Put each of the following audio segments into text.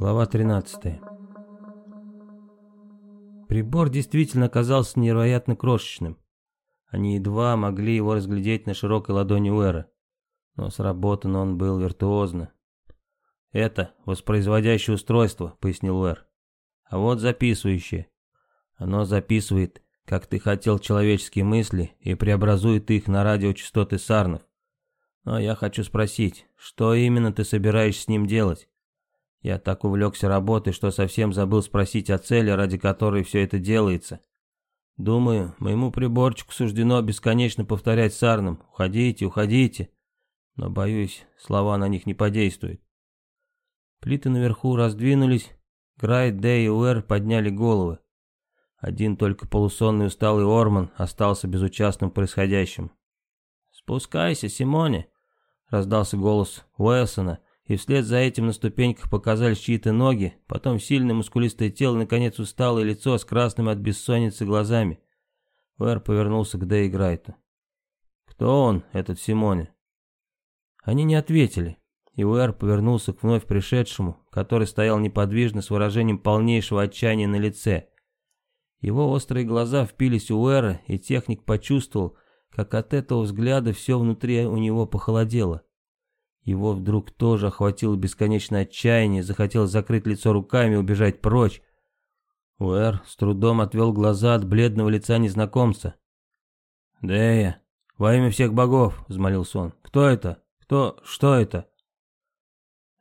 Глава 13. Прибор действительно оказался невероятно крошечным. Они едва могли его разглядеть на широкой ладони Уэра. Но сработан он был виртуозно. «Это воспроизводящее устройство», — пояснил Уэр. «А вот записывающее. Оно записывает, как ты хотел человеческие мысли, и преобразует их на радиочастоты сарнов. Но я хочу спросить, что именно ты собираешься с ним делать? Я так увлекся работой, что совсем забыл спросить о цели, ради которой все это делается. Думаю, моему приборчику суждено бесконечно повторять сарнам «Уходите, уходите!» Но, боюсь, слова на них не подействуют. Плиты наверху раздвинулись, Грайт, Дэй и Уэр подняли головы. Один только полусонный усталый Орман остался безучастным происходящим. «Спускайся, Симоне!» — раздался голос Уэлсона, и вслед за этим на ступеньках показались чьи-то ноги, потом сильное мускулистое тело, наконец усталое лицо с красными от бессонницы глазами. Уэр повернулся к Дэй Грайту. «Кто он, этот Симоне?» Они не ответили, и Уэр повернулся к вновь пришедшему, который стоял неподвижно с выражением полнейшего отчаяния на лице. Его острые глаза впились у Уэра, и техник почувствовал, как от этого взгляда все внутри у него похолодело. Его вдруг тоже охватило бесконечное отчаяние, захотелось закрыть лицо руками и убежать прочь. Уэр с трудом отвел глаза от бледного лица незнакомца. «Дэя, во имя всех богов!» — взмолился он. «Кто это? Кто? Что это?»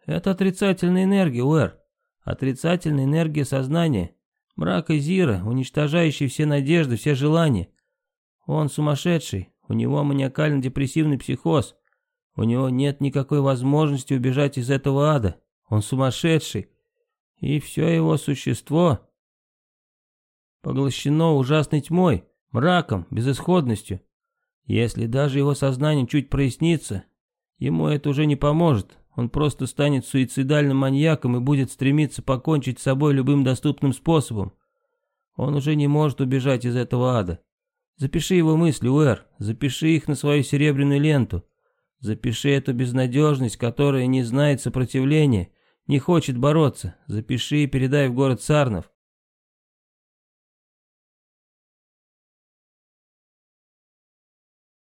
«Это отрицательная энергия, Уэр. Отрицательная энергия сознания. Мрак Зира, уничтожающий все надежды, все желания. Он сумасшедший, у него маниакально-депрессивный психоз. У него нет никакой возможности убежать из этого ада. Он сумасшедший. И все его существо поглощено ужасной тьмой, мраком, безысходностью. Если даже его сознание чуть прояснится, ему это уже не поможет. Он просто станет суицидальным маньяком и будет стремиться покончить с собой любым доступным способом. Он уже не может убежать из этого ада. Запиши его мысли, Уэр, запиши их на свою серебряную ленту. Запиши эту безнадежность, которая не знает сопротивления, не хочет бороться. Запиши и передай в город Сарнов.